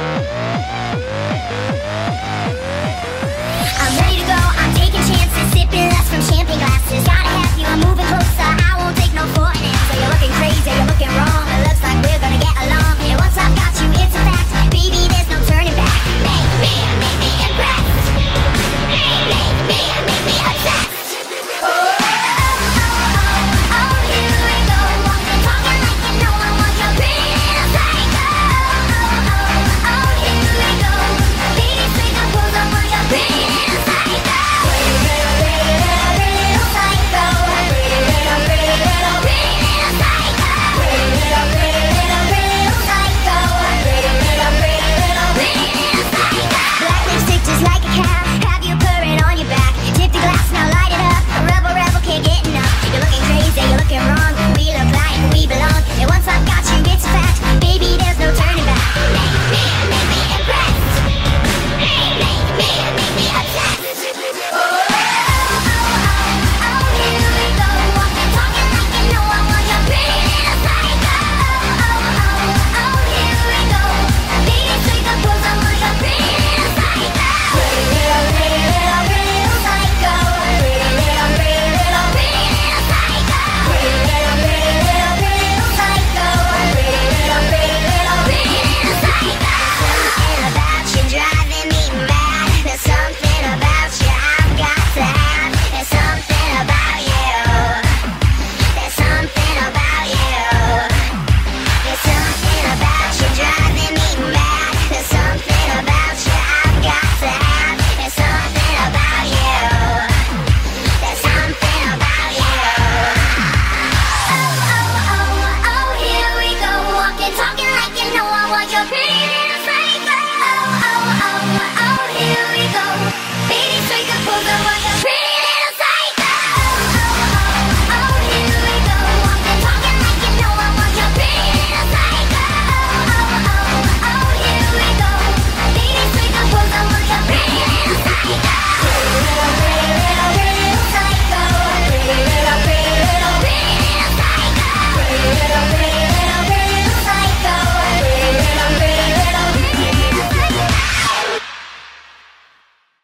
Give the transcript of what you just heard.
Música rock and roll, we look like we belong.